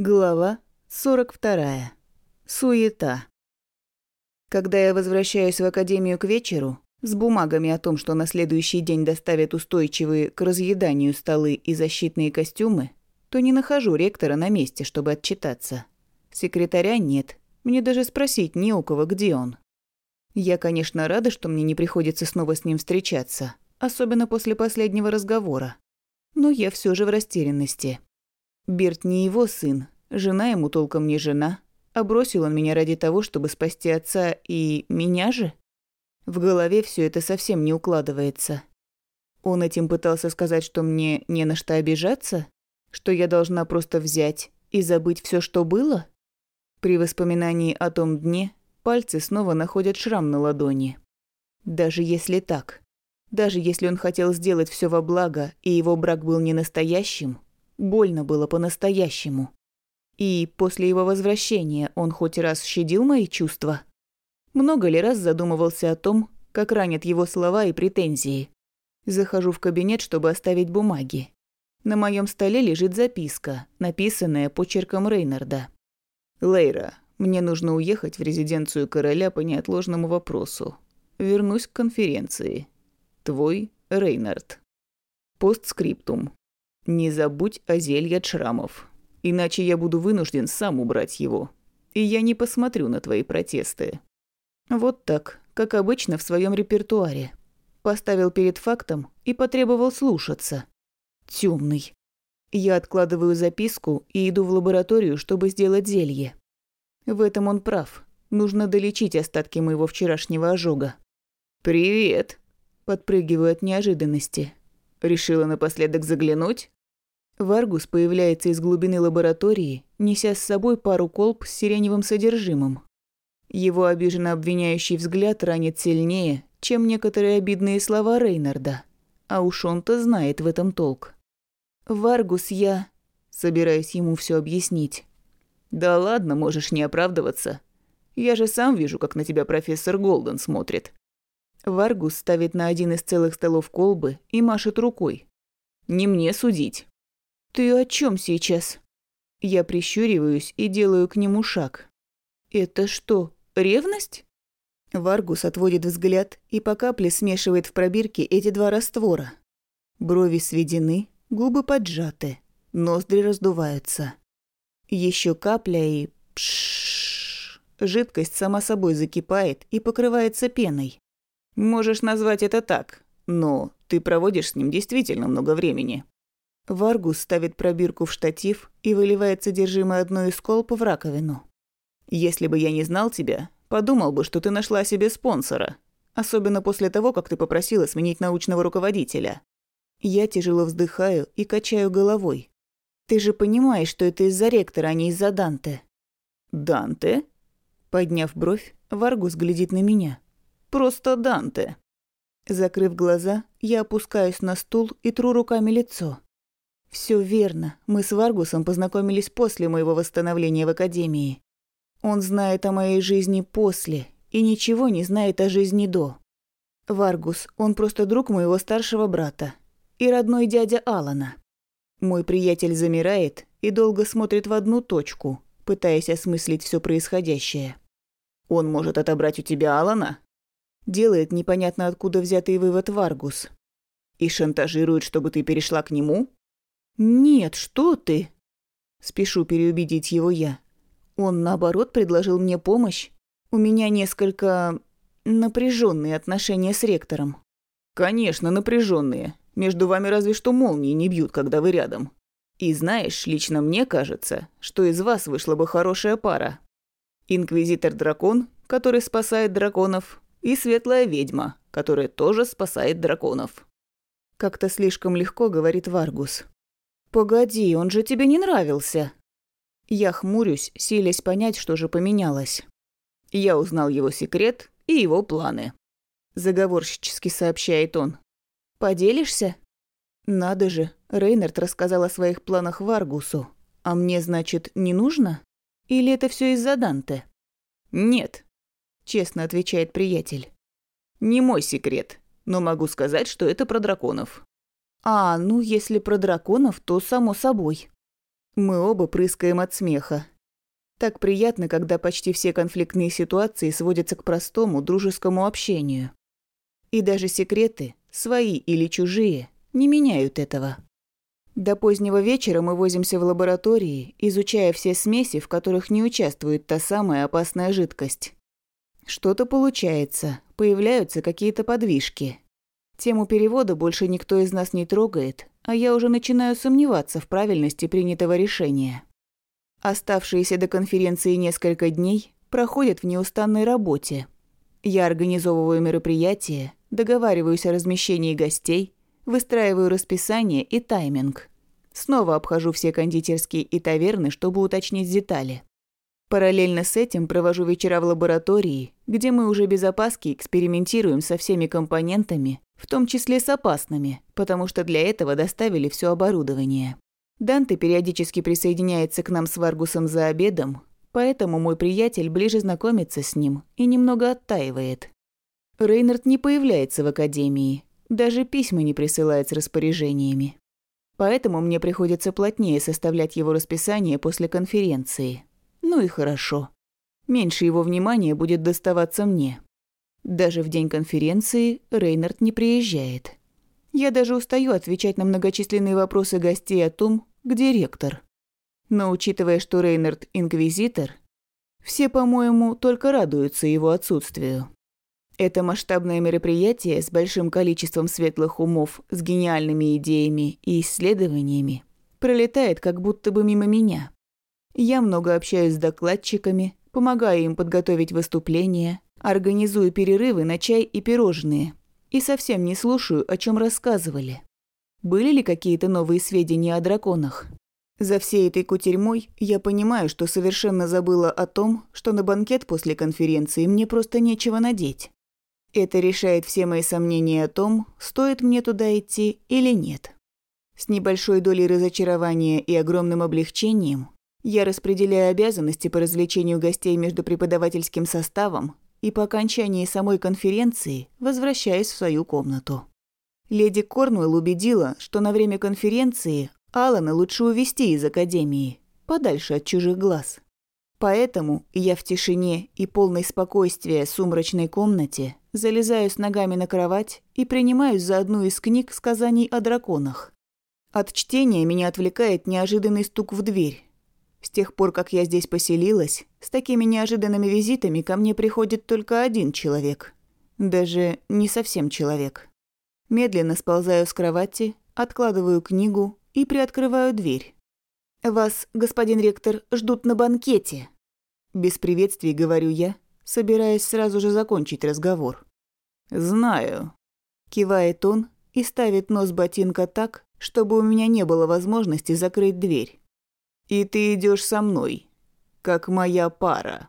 Глава 42. Суета. Когда я возвращаюсь в академию к вечеру, с бумагами о том, что на следующий день доставят устойчивые к разъеданию столы и защитные костюмы, то не нахожу ректора на месте, чтобы отчитаться. Секретаря нет, мне даже спросить не у кого, где он. Я, конечно, рада, что мне не приходится снова с ним встречаться, особенно после последнего разговора. Но я все же в растерянности. Берт не его сын, жена ему толком не жена, а бросил он меня ради того, чтобы спасти отца и меня же? В голове все это совсем не укладывается. Он этим пытался сказать, что мне не на что обижаться? Что я должна просто взять и забыть все, что было? При воспоминании о том дне пальцы снова находят шрам на ладони. Даже если так, даже если он хотел сделать все во благо, и его брак был не настоящим, Больно было по-настоящему. И после его возвращения он хоть раз щадил мои чувства? Много ли раз задумывался о том, как ранят его слова и претензии? Захожу в кабинет, чтобы оставить бумаги. На моем столе лежит записка, написанная почерком Рейнарда. «Лейра, мне нужно уехать в резиденцию короля по неотложному вопросу. Вернусь к конференции. Твой Рейнард». Постскриптум. Не забудь о зелье от шрамов. Иначе я буду вынужден сам убрать его. И я не посмотрю на твои протесты. Вот так, как обычно в своем репертуаре. Поставил перед фактом и потребовал слушаться. Тёмный. Я откладываю записку и иду в лабораторию, чтобы сделать зелье. В этом он прав. Нужно долечить остатки моего вчерашнего ожога. «Привет!» – подпрыгиваю от неожиданности. «Решила напоследок заглянуть?» Варгус появляется из глубины лаборатории, неся с собой пару колб с сиреневым содержимым. Его обиженно обвиняющий взгляд ранит сильнее, чем некоторые обидные слова Рейнарда. А уж он-то знает в этом толк. «Варгус, я...» Собираюсь ему все объяснить. «Да ладно, можешь не оправдываться. Я же сам вижу, как на тебя профессор Голден смотрит». Варгус ставит на один из целых столов колбы и машет рукой. «Не мне судить. «Ты о чем сейчас?» Я прищуриваюсь и делаю к нему шаг. «Это что, ревность?» Варгус отводит взгляд и по капле смешивает в пробирке эти два раствора. Брови сведены, губы поджаты, ноздри раздуваются. Еще капля и... Пшшш. Жидкость сама собой закипает и покрывается пеной. Можешь назвать это так, но ты проводишь с ним действительно много времени. Варгус ставит пробирку в штатив и выливает содержимое одной из колб в раковину. «Если бы я не знал тебя, подумал бы, что ты нашла себе спонсора. Особенно после того, как ты попросила сменить научного руководителя». Я тяжело вздыхаю и качаю головой. «Ты же понимаешь, что это из-за ректора, а не из-за Данте». «Данте?» Подняв бровь, Варгус глядит на меня. «Просто Данте». Закрыв глаза, я опускаюсь на стул и тру руками лицо. Все верно. Мы с Варгусом познакомились после моего восстановления в академии. Он знает о моей жизни после и ничего не знает о жизни до. Варгус, он просто друг моего старшего брата и родной дядя Алана. Мой приятель замирает и долго смотрит в одну точку, пытаясь осмыслить все происходящее. Он может отобрать у тебя Алана? Делает непонятно откуда взятый вывод Варгус. И шантажирует, чтобы ты перешла к нему? «Нет, что ты?» Спешу переубедить его я. Он, наоборот, предложил мне помощь. У меня несколько напряженные отношения с ректором. «Конечно, напряженные. Между вами разве что молнии не бьют, когда вы рядом. И знаешь, лично мне кажется, что из вас вышла бы хорошая пара. Инквизитор-дракон, который спасает драконов, и светлая ведьма, которая тоже спасает драконов». Как-то слишком легко говорит Варгус. «Погоди, он же тебе не нравился». Я хмурюсь, силясь понять, что же поменялось. Я узнал его секрет и его планы. Заговорщически сообщает он. «Поделишься?» «Надо же, Рейнард рассказал о своих планах Варгусу. А мне, значит, не нужно? Или это все из-за Данте?» «Нет», – честно отвечает приятель. «Не мой секрет, но могу сказать, что это про драконов. А, ну если про драконов, то само собой. Мы оба прыскаем от смеха. Так приятно, когда почти все конфликтные ситуации сводятся к простому, дружескому общению. И даже секреты, свои или чужие, не меняют этого. До позднего вечера мы возимся в лаборатории, изучая все смеси, в которых не участвует та самая опасная жидкость. Что-то получается, появляются какие-то подвижки. Тему перевода больше никто из нас не трогает, а я уже начинаю сомневаться в правильности принятого решения. Оставшиеся до конференции несколько дней проходят в неустанной работе. Я организовываю мероприятия, договариваюсь о размещении гостей, Выстраиваю расписание и тайминг. Снова обхожу все кондитерские и таверны, чтобы уточнить детали. Параллельно с этим провожу вечера в лаборатории, где мы уже без опаски экспериментируем со всеми компонентами, в том числе с опасными, потому что для этого доставили все оборудование. Данте периодически присоединяется к нам с Варгусом за обедом, поэтому мой приятель ближе знакомится с ним и немного оттаивает. Рейнард не появляется в академии, даже письма не присылает с распоряжениями. Поэтому мне приходится плотнее составлять его расписание после конференции. Ну и хорошо. Меньше его внимания будет доставаться мне. Даже в день конференции Рейнард не приезжает. Я даже устаю отвечать на многочисленные вопросы гостей о том, где ректор. Но учитывая, что Рейнард – инквизитор, все, по-моему, только радуются его отсутствию. Это масштабное мероприятие с большим количеством светлых умов, с гениальными идеями и исследованиями пролетает как будто бы мимо меня. Я много общаюсь с докладчиками, помогаю им подготовить выступления, организую перерывы на чай и пирожные и совсем не слушаю, о чем рассказывали. Были ли какие-то новые сведения о драконах? За всей этой кутерьмой я понимаю, что совершенно забыла о том, что на банкет после конференции мне просто нечего надеть. Это решает все мои сомнения о том, стоит мне туда идти или нет. С небольшой долей разочарования и огромным облегчением я распределяю обязанности по развлечению гостей между преподавательским составом и по окончании самой конференции возвращаюсь в свою комнату. Леди Корнуэлл убедила, что на время конференции Алана лучше увести из академии, подальше от чужих глаз. Поэтому я в тишине и полной спокойствия сумрачной комнате залезаю с ногами на кровать и принимаюсь за одну из книг сказаний о драконах. От чтения меня отвлекает неожиданный стук в дверь. С тех пор, как я здесь поселилась, с такими неожиданными визитами ко мне приходит только один человек. Даже не совсем человек. Медленно сползаю с кровати, откладываю книгу и приоткрываю дверь. «Вас, господин ректор, ждут на банкете». Без приветствий говорю я, собираясь сразу же закончить разговор. «Знаю», – кивает он и ставит нос ботинка так, чтобы у меня не было возможности закрыть дверь. «И ты идешь со мной, как моя пара».